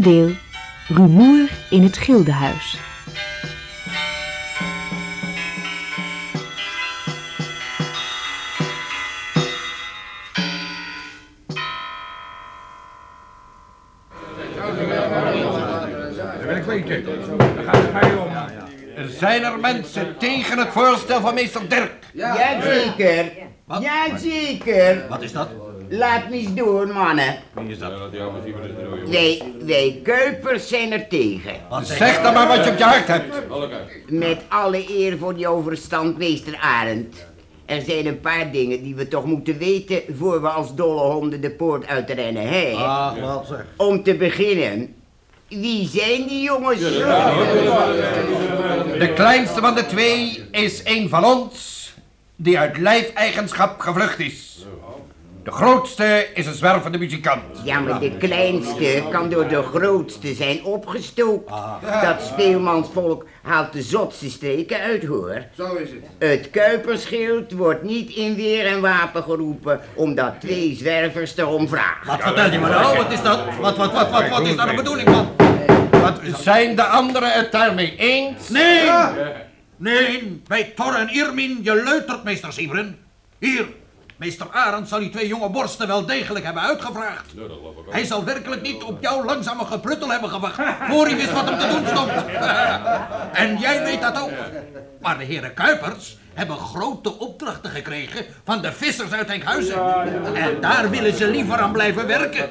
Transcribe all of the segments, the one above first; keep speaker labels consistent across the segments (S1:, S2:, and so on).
S1: Deel, Rumoer in het
S2: om.
S3: Zijn er mensen tegen het voorstel van meester Dirk?
S4: Jazeker. Jazeker.
S5: Wat is dat?
S4: Laat me eens door, mannen.
S5: Wie is dat?
S4: Wij, wij Kuipers zijn er tegen.
S5: Wat
S3: Zeg dan maar wat je op je hart hebt.
S4: Met alle eer voor die overstand, meester Arend. Er zijn een paar dingen die we toch moeten weten... voor we als dolle honden de poort uitrennen, hè?
S5: Ach, wat zeg.
S4: Om te beginnen... Wie zijn die jongens?
S3: De kleinste van de twee is een van ons die uit lijfeigenschap gevlucht is. De grootste is een zwervende muzikant.
S4: Ja, maar de kleinste kan door de grootste zijn opgestookt. Dat speelmansvolk haalt de zotste streken uit, hoor.
S6: Zo is het.
S4: Het Kuiperschild wordt niet in weer en wapen geroepen... omdat twee zwervers erom vragen.
S5: Wat vertel je me nou? Wat is dat? Wat, wat, wat, wat, wat is daar de bedoeling van?
S3: Wat zijn de anderen het daarmee eens?
S5: Nee! Nee, bij Thor en Irmin, je leutert, meester Siebren. Hier, meester Arend zal die twee jonge borsten wel degelijk hebben uitgevraagd. Hij zal werkelijk niet op jouw langzame gepruttel hebben gewacht, voor hij wist wat hem te doen stond. en jij weet dat ook. Maar de heren Kuipers hebben grote opdrachten gekregen van de vissers uit Enkhuizen. En daar willen ze liever aan blijven werken.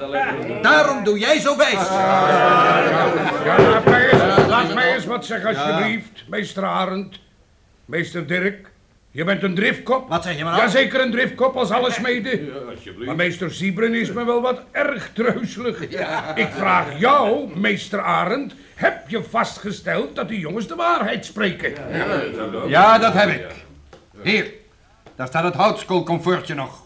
S5: Daarom doe jij zo wijs.
S2: Ja, laat mij eens, laat mij eens wat zeggen, alsjeblieft. Meester Arend. Meester Dirk. Je bent een driftkop.
S5: Wat zeg je maar?
S2: Jazeker een driftkop als alles mede. Maar meester Siebren is me wel wat erg treuzelig. Ik vraag jou, meester Arend, heb je vastgesteld dat die jongens de waarheid spreken?
S3: Ja, dat heb ik. Hier, daar staat het houtskoolcomfortje nog.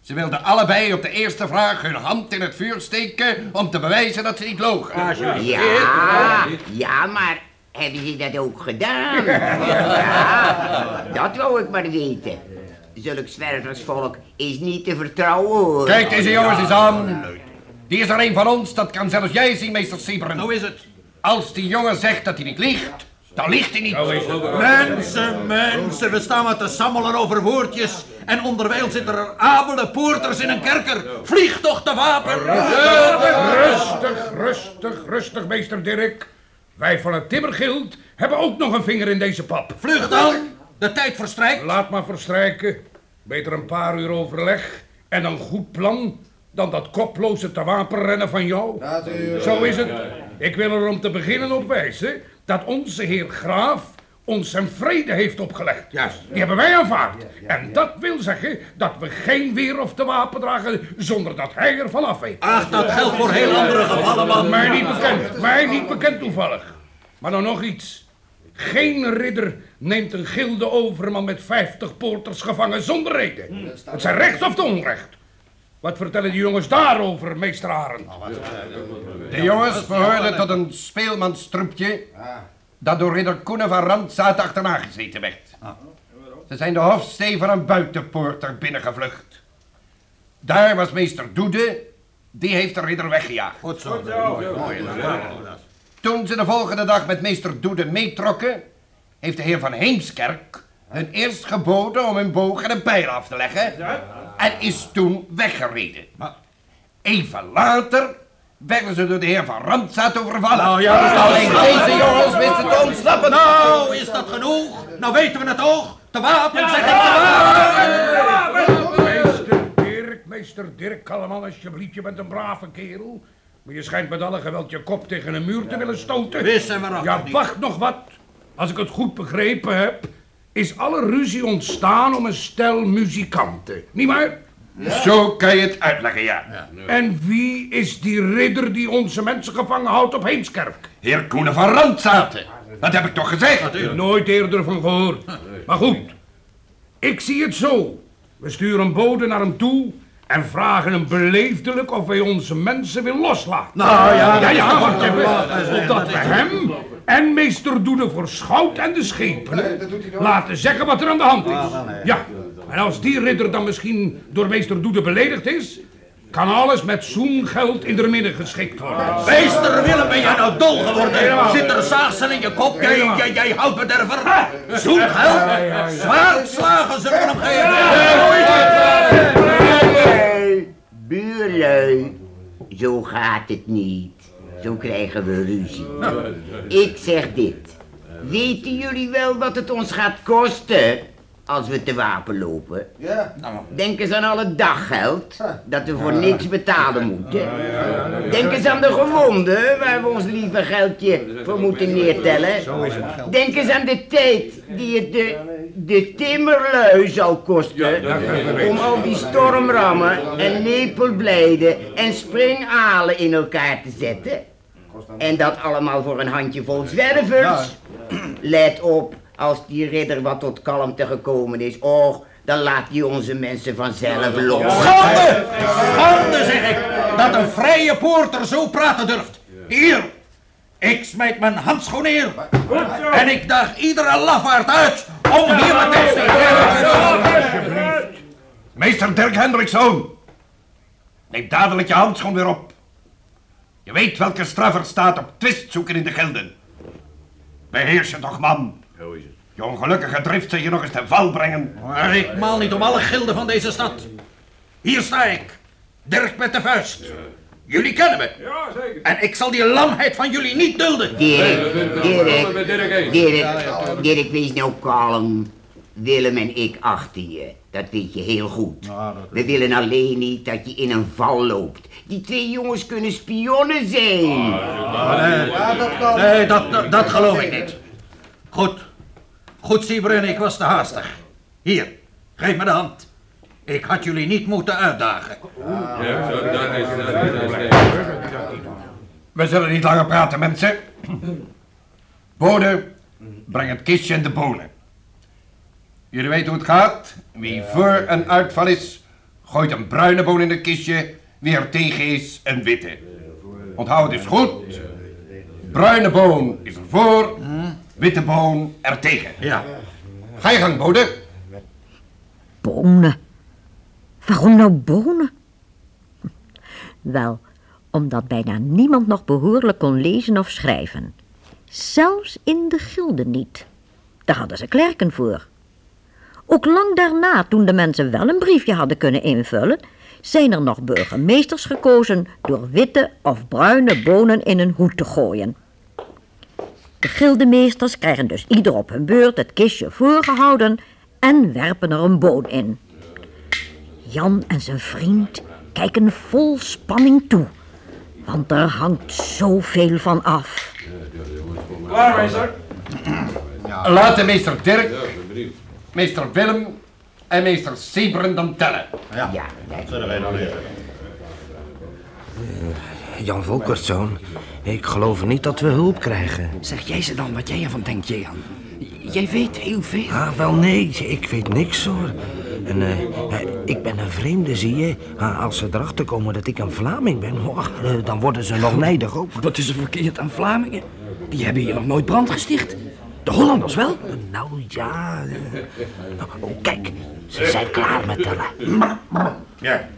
S3: Ze wilden allebei op de eerste vraag hun hand in het vuur steken om te bewijzen dat ze niet logen.
S4: Ja, ja, maar hebben ze dat ook gedaan? Ja, dat wou ik maar weten. Zulk zwerversvolk is niet te vertrouwen, hoor.
S3: Kijk deze jongens eens aan. Die is er een van ons, dat kan zelfs jij zien, meester Siebren.
S5: Hoe is het?
S3: Als die jongen zegt dat hij niet liegt, dan liegt hij niet.
S5: Mensen, mensen, we staan maar te sammelen over woordjes. En onderwijl zitten er abele poorters in een kerker. Vlieg toch de wapen!
S2: Rustig, rustig, rustig, meester Dirk. Wij van het Timmergild hebben ook nog een vinger in deze pap.
S5: Vlug dan! De tijd verstrijkt.
S2: Laat maar verstrijken. Beter een paar uur overleg en een goed plan dan dat koploze te wapenrennen van jou. Zo is het. Ik wil er om te beginnen op wijzen dat onze heer Graaf ons zijn vrede heeft opgelegd.
S5: Juist.
S2: Die hebben wij aanvaard. En dat wil zeggen dat we geen weer of te wapen dragen zonder dat hij ervan af weet.
S5: Ach, dat geldt voor heel andere gevallen, man.
S2: Mij niet bekend, mij niet bekend toevallig. Maar dan nog iets. Geen ridder neemt een gilde overman met vijftig poorters gevangen zonder reden. Het zijn recht of onrecht. Wat vertellen die jongens daarover, meester Arend?
S3: De jongens behoorden tot een speelmanstroepje dat door ridder Koenen van Randzaat achterna gezeten werd. Ze zijn de hofstee van een buitenpoorter binnengevlucht. Daar was meester Doede, die heeft de ridder weggejaagd.
S5: Goed zo.
S3: Toen ze de volgende dag met meester Doede meetrokken, heeft de heer van Heemskerk hun eerst geboden om hun boog en een pijl af te leggen en is toen weggereden. Even later werden ze door de heer van Randzaat overvallen.
S5: Nou ja, is
S3: Alleen deze jongens wisten te ontsnappen.
S5: Nou, is dat genoeg? Nou weten we het ook. Te wapen, zeg ik te wapen.
S2: Meester Dirk, meester Dirk, kalm aan alsjeblieft. Je bent een brave kerel. Maar je schijnt met alle geweld je kop tegen een muur te willen stoten.
S5: Wissen we nog
S2: Ja, wacht nog wat. Als ik het goed begrepen heb, is alle ruzie ontstaan om een stel muzikanten. Niet waar?
S3: Zo kan je het uitleggen, ja.
S2: En wie is die ridder die onze mensen gevangen houdt op Heemskerk?
S3: Heer Koenen van Randzaten. Dat heb ik toch gezegd?
S2: Nooit eerder van gehoord. Maar goed, ik zie het zo. We sturen bode naar hem toe en vragen hem beleefdelijk of hij onze mensen wil loslaten.
S5: Nou ja,
S2: Ja, ja, even. Opdat we hem en meester Doede voor schout en de schepenen laten zeggen wat er aan de hand is. Ja, en als die ridder dan misschien door meester Doede beledigd is, kan alles met zoengeld in de midden geschikt worden.
S5: Meester Willem, ben jij nou dol geworden? Zit er zaagsen in je kop? Jij, jij, jij houtbederver? Zoengeld? Zwaardslagen zullen we hem geven.
S4: Buurlui, zo gaat het niet. Zo krijgen we ruzie. Ik zeg dit. Weten jullie wel wat het ons gaat kosten als we te wapen lopen?
S6: Ja.
S4: Denk eens aan al het daggeld dat we voor niks betalen moeten. Denk eens aan de gewonden waar we ons lieve geldje voor moeten neertellen. Denk eens aan de tijd die het de, de timmerlui zal kosten om al die stormrammen en nepelblijden en springalen in elkaar te zetten. En dat allemaal voor een handjevol zwervers. Let op, als die ridder wat tot kalmte gekomen is, och, dan laat hij onze mensen vanzelf los.
S5: Schande! Schande, zeg ik, dat een vrije poorter zo praten durft. Hier, ik smijt mijn handschoen neer. En ik daag iedere lafaard uit om hier met ons te praten.
S3: Meester Dirk Hendrikszoon. Neem dadelijk je handschoen weer op. Je weet welke straf er staat op twist zoeken in de gilden. Beheers je toch, man. Je ongelukkige drift zal je nog eens ten val brengen.
S5: Maar ik maal niet om alle gilden van deze stad. Hier sta ik, Dirk met de vuist. Jullie kennen me.
S2: Ja, zeker.
S5: En ik zal die lamheid van jullie niet dulden.
S4: Dirk, Dirk, Dirk, Dirk, wees nou kalm. Willem en ik achten je. Dat weet je heel goed. We willen alleen niet dat je in een val loopt. Die twee jongens kunnen spionnen zijn.
S5: Nee, dat, dat, dat geloof ik niet. Goed. Goed, Siebrun, ik was te haastig. Hier, geef me de hand. Ik had jullie niet moeten uitdagen.
S3: We zullen niet langer praten, mensen. Bode, breng het kistje en de bonen. Jullie weten hoe het gaat. Wie voor een uitval is, gooit een bruine boon in het kistje. Wie er tegen is, een witte. Onthoud het is goed. Bruine boon is er voor, witte boon er tegen.
S5: Ja.
S3: Ga je gang, Bode.
S7: Bonen. Waarom nou bonen? Wel, omdat bijna niemand nog behoorlijk kon lezen of schrijven. Zelfs in de gilde niet. Daar hadden ze klerken voor. Ook lang daarna, toen de mensen wel een briefje hadden kunnen invullen, zijn er nog burgemeesters gekozen door witte of bruine bonen in een hoed te gooien. De gildemeesters krijgen dus ieder op hun beurt het kistje voorgehouden en werpen er een boon in. Jan en zijn vriend kijken vol spanning toe, want er hangt zoveel van af.
S3: Laten meester Dirk, meester Willem en meester Seberen dan tellen.
S4: Ja, ja.
S8: Jan Volkertzoon, ik geloof niet dat we hulp krijgen.
S9: Zeg jij ze dan wat jij ervan denkt, Jehan? Jij weet heel veel.
S8: Ah, wel nee, ik weet niks hoor. En eh, eh, ik ben een vreemde, zie je. Ah, als ze erachter komen dat ik een Vlaming ben, oh, eh, dan worden ze nog nijdig ook.
S9: Wat is er verkeerd aan Vlamingen? Die hebben hier nog nooit brand gesticht. De Hollanders wel.
S8: Nou ja. Oh, kijk, ze zijn klaar met tellen.
S5: Ja.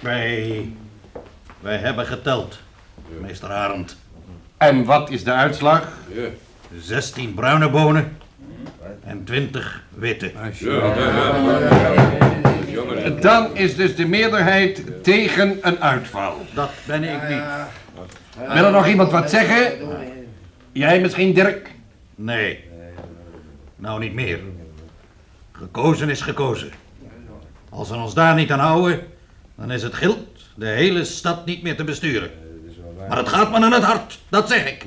S5: Wij... Wij hebben geteld, meester Arend.
S3: En wat is de uitslag?
S5: 16 bruine bonen en 20 witte.
S3: Dan is dus de meerderheid tegen een uitval.
S5: Dat ben ik niet.
S3: Wil er nog iemand wat zeggen? Jij misschien, Dirk?
S5: Nee. Nou niet meer. Gekozen is gekozen. Als we ons daar niet aan houden, dan is het gild de hele stad niet meer te besturen. Maar het gaat me aan het hart, dat zeg ik.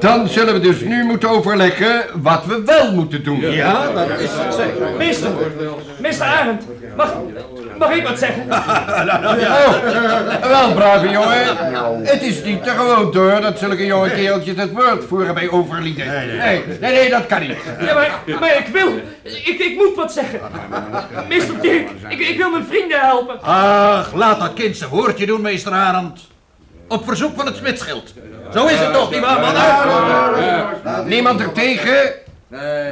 S3: Dan zullen we dus nu moeten overleggen wat we wel moeten doen.
S5: Ja, dat is het zeker.
S6: Meester, meester Arend, mag, mag ik wat zeggen?
S3: Oh, wel, brave jongen. Het is niet te gewoon hoor dat zulke jonge kereltjes het woord voeren bij overlieden. Nee, nee, nee, dat kan niet.
S6: Ja, maar, maar ik wil, ik, ik moet wat zeggen. Meester Dirk, ik, ik wil mijn vrienden helpen.
S5: Ach, laat dat kind zijn woordje doen, meester Arend. Op verzoek van het smitschild. Zo is het toch, nietwaar, mannen?
S3: Niemand er tegen?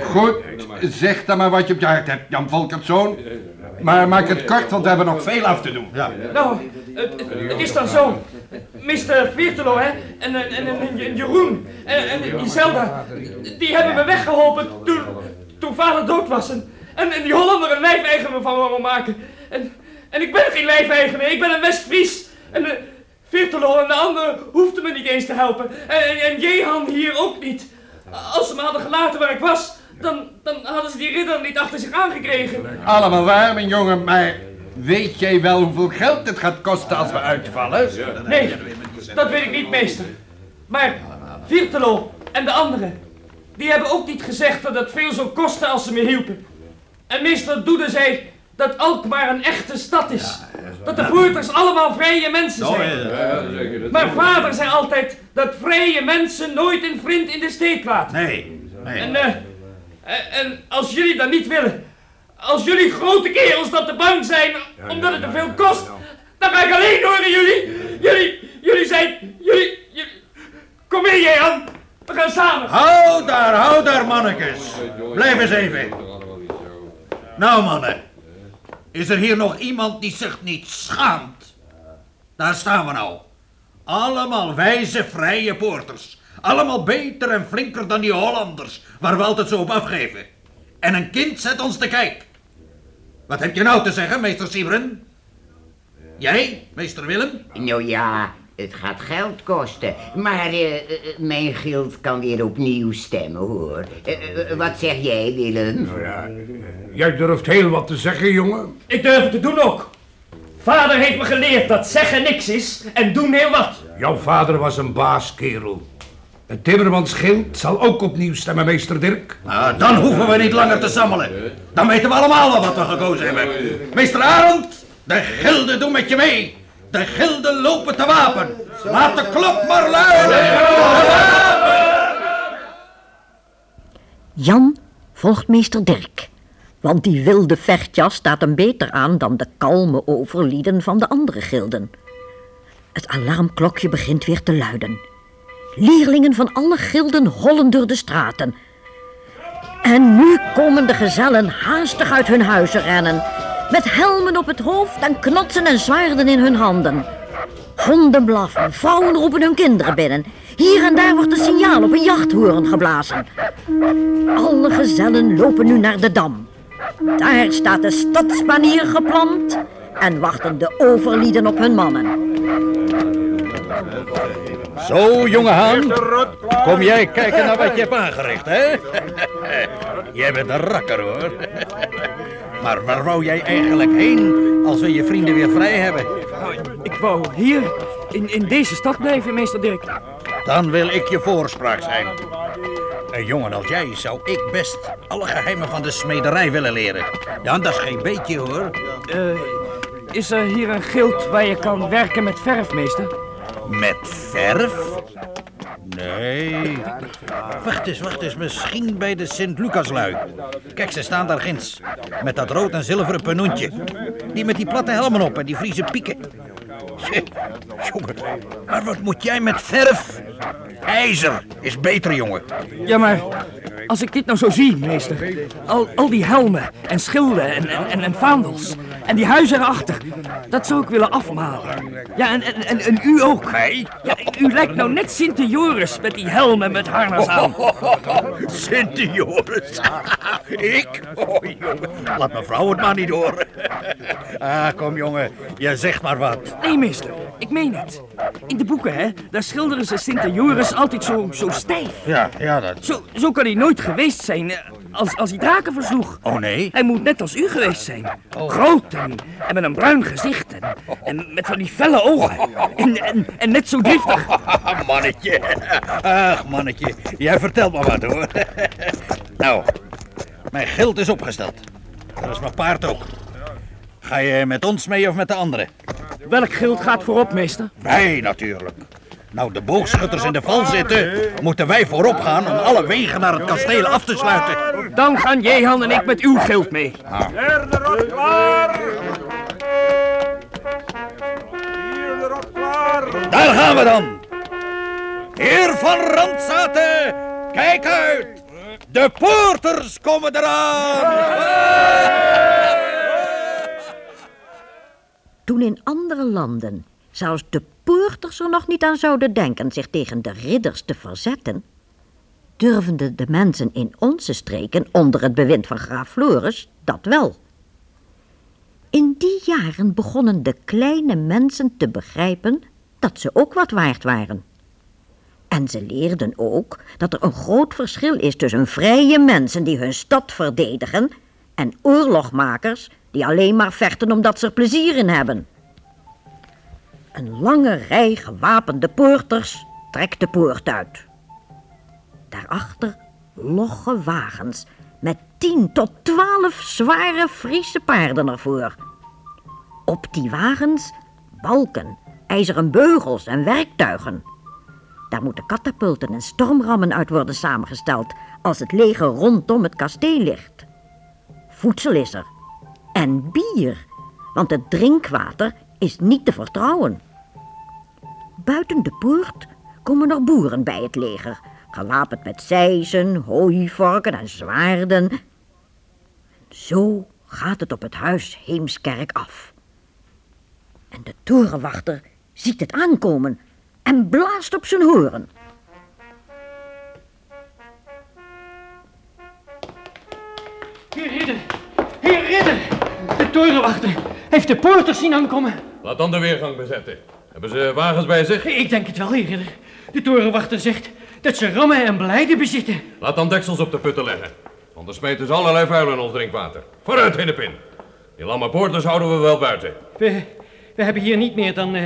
S3: Goed, zeg dan maar wat je op je hart hebt, Jan Volkertzoon. Maar maak het kort, want we hebben nog veel af te doen. Ja.
S6: Nou, het, is dan zo. Mr. Viertelo, hè, en, en, en, en Jeroen, en, en die Zelda, die hebben me weggeholpen toen, toen vader dood was. En, en, en die Hollander een lijfeigenaar van me wil maken. En, en ik ben geen lijfeigenaar, ik ben een West-Fries. En de Viertelo en de anderen hoefden me niet eens te helpen. En, en, en Jehan hier ook niet. Als ze me hadden gelaten waar ik was, dan, dan hadden ze die ridder niet achter zich aangekregen.
S3: Allemaal waar, mijn jongen, maar weet jij wel hoeveel geld het gaat kosten als we uitvallen?
S6: Nee, dat weet ik niet, meester. Maar Viertelo en de anderen, die hebben ook niet gezegd dat het veel zou kosten als ze me hielpen. En meester Doede zei dat Alkmaar een echte stad is. Dat de poorters allemaal vrije mensen zijn. Maar vader zei altijd dat vrije mensen nooit een vriend in de steek laten.
S5: Nee, nee.
S6: En, eh, en, en als jullie dat niet willen, als jullie grote kerels dat te bang zijn omdat het te veel kost, dan ga ik alleen horen jullie. Jullie, jullie zijn, jullie, jullie. Kom mee Jan, we gaan samen.
S5: Hou daar, hou daar, mannetjes. Blijf eens even. Nou, mannen. Is er hier nog iemand die zich niet schaamt? Daar staan we nou. Allemaal wijze, vrije poorters. Allemaal beter en flinker dan die Hollanders, waar we altijd zo op afgeven. En een kind zet ons te kijk. Wat heb je nou te zeggen, meester Siebren? Jij, meester Willem?
S4: Nou ja, het gaat geld kosten. Maar eh, eh, mijn gild kan weer opnieuw stemmen, hoor. Eh, wat zeg jij, Willem?
S2: Jij durft heel wat te zeggen, jongen.
S6: Ik durf het te doen ook. Vader heeft me geleerd dat zeggen niks is en doen heel wat.
S2: Jouw vader was een baaskerel. Het timmermansschild zal ook opnieuw stemmen, meester Dirk.
S5: Nou, dan hoeven we niet langer te sammelen. Dan weten we allemaal wel wat we gekozen hebben. Meester Arend, de gilden doen met je mee. De gilden lopen te wapen. Laat de klok maar luiden.
S7: Jan volgt meester Dirk. Want die wilde vechtjas staat hem beter aan dan de kalme overlieden van de andere gilden. Het alarmklokje begint weer te luiden. Leerlingen van alle gilden hollen door de straten. En nu komen de gezellen haastig uit hun huizen rennen. Met helmen op het hoofd en knotsen en zwaarden in hun handen. Honden blaffen, vrouwen roepen hun kinderen binnen. Hier en daar wordt een signaal op een jachthoorn geblazen. Alle gezellen lopen nu naar de dam. Daar staat de stadsbanier geplant en wachten de overlieden op hun mannen.
S5: Zo, jonge haan. Kom jij kijken naar wat je hebt aangericht, hè? jij bent een rakker, hoor. maar waar wou jij eigenlijk heen als we je vrienden weer vrij hebben?
S9: Ik wou hier, in, in deze stad blijven, meester Dirk.
S5: Dan wil ik je voorspraak zijn. Een jongen als jij zou ik best alle geheimen van de smederij willen leren. Ja, dat is geen beetje hoor.
S9: Eh, is er hier een gild waar je kan werken met verf, meester?
S5: Met verf? Nee. Wacht eens, wacht eens. Misschien bij de Sint-Lucaslui. Kijk, ze staan daar ginds. Met dat rood en zilveren penoentje. Die met die platte helmen op en die Friese pieken. Jongen, maar wat moet jij met verf? IJzer is beter, jongen.
S9: Ja, maar als ik dit nou zo zie, meester. Al, al die helmen en schilden en, en, en, en vaandels. En die huizen erachter. Dat zou ik willen afmalen. Ja, en, en, en, en u ook.
S5: Mij?
S9: Ja, u lijkt nou net Sint Joris met die helm en met harnas aan.
S5: Sint Joris. Ik? Oh, jongen. Laat mevrouw het maar niet horen. Ah, kom, jongen. Je zegt maar wat.
S9: Nee, meester, ik meen het. In de boeken, hè, daar schilderen ze Sint Joris altijd zo, zo stijf.
S5: Ja, ja, dat...
S9: Zo, zo kan hij nooit geweest zijn eh, als, als hij draken versloeg.
S5: Oh nee?
S9: Hij moet net als u geweest zijn. Groot en, en met een bruin gezicht en, en met van die felle ogen. En, en, en net zo driftig.
S5: mannetje. Ach, mannetje. Jij vertelt maar wat, hoor. nou, mijn geld is opgesteld. Dat is mijn paard ook. Ga je met ons mee of met de anderen?
S9: Welk gild gaat voorop, meester?
S5: Wij natuurlijk. Nou, de boogschutters in de val zitten, moeten wij voorop gaan om alle wegen naar het kasteel af te sluiten.
S9: Dan gaan Jehan en ik met uw gild mee.
S10: Derde rot klaar! Vierde rot klaar!
S5: Daar gaan we dan. Heer van Randzaten, kijk uit. De poorters komen eraan.
S7: Toen in andere landen zelfs de poorters er nog niet aan zouden denken zich tegen de ridders te verzetten, durfden de mensen in onze streken onder het bewind van graaf Floris dat wel. In die jaren begonnen de kleine mensen te begrijpen dat ze ook wat waard waren. En ze leerden ook dat er een groot verschil is tussen vrije mensen die hun stad verdedigen en oorlogmakers die alleen maar vechten omdat ze er plezier in hebben. Een lange rij gewapende poorters trekt de poort uit. Daarachter logge wagens met tien tot twaalf zware Friese paarden ervoor. Op die wagens balken, ijzeren beugels en werktuigen. Daar moeten katapulten en stormrammen uit worden samengesteld als het leger rondom het kasteel ligt. Voedsel is er. En bier, want het drinkwater is niet te vertrouwen. Buiten de poort komen er boeren bij het leger, gewapend met zeizen, hooivorken en zwaarden. Zo gaat het op het huis Heemskerk af. En de torenwachter ziet het aankomen en blaast op zijn horen.
S11: Torenwachter heeft de poorters zien aankomen.
S2: Laat dan de weergang bezetten. Hebben ze wagens bij zich?
S11: Ik denk het wel, heer Ridder. De torenwachter zegt dat ze rammen en beleiden bezitten.
S2: Laat dan deksels op de putten leggen. Anders smeten ze allerlei vuil in ons drinkwater. Vooruit, in de pin. Die lamme poorters houden we wel buiten.
S11: We, we hebben hier niet meer dan, eh,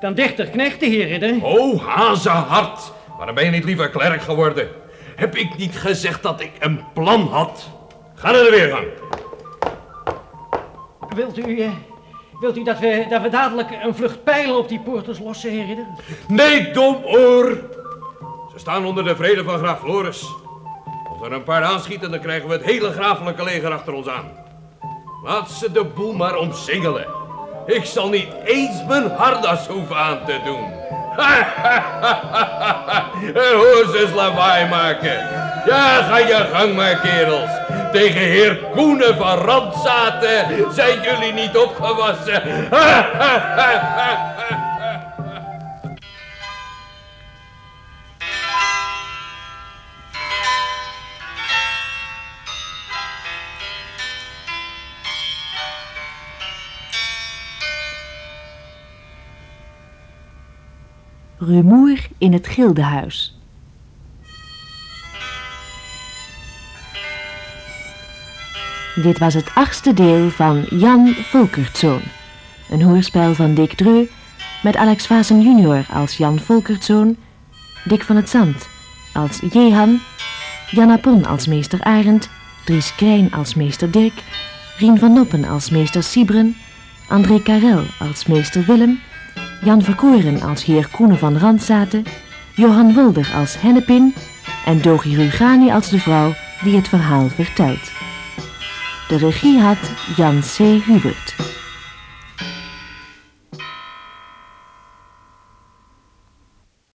S11: dan dertig knechten, heer Ridder.
S2: Oh, hazehart. Waarom ben je niet liever klerk geworden? Heb ik niet gezegd dat ik een plan had? Ga naar de weergang.
S11: Wilt u, eh, wilt u dat, we, dat we dadelijk een vlucht pijlen op die poorters lossen, heer Ridder?
S2: Nee, domoor. Ze staan onder de vrede van graaf Floris. Als er een paar aanschieten, dan krijgen we het hele grafelijke leger achter ons aan. Laat ze de boel maar omsingelen. Ik zal niet eens mijn hardas hoeven aan te doen. En Hoe ze lawaai maken. Ja, ga je gang maar, kerels. Tegen heer Koenen van Randzaten zijn jullie niet opgewassen.
S1: Rumoer in het gildehuis. Dit was het achtste deel van Jan Volkertzoon. Een hoorspel van Dick Dreu met Alex Vazen junior als Jan Volkertzoon, Dick van het Zand als Jehan, Janna Pon als meester Arend, Dries Krijn als meester Dirk, Rien van Noppen als meester Siebren, André Karel als meester Willem, Jan Verkoren als heer Koenen van Randzaten, Johan Wulder als Hennepin en Dogi Rugani als de vrouw die het verhaal vertelt. De regie had Jan C. Hubert.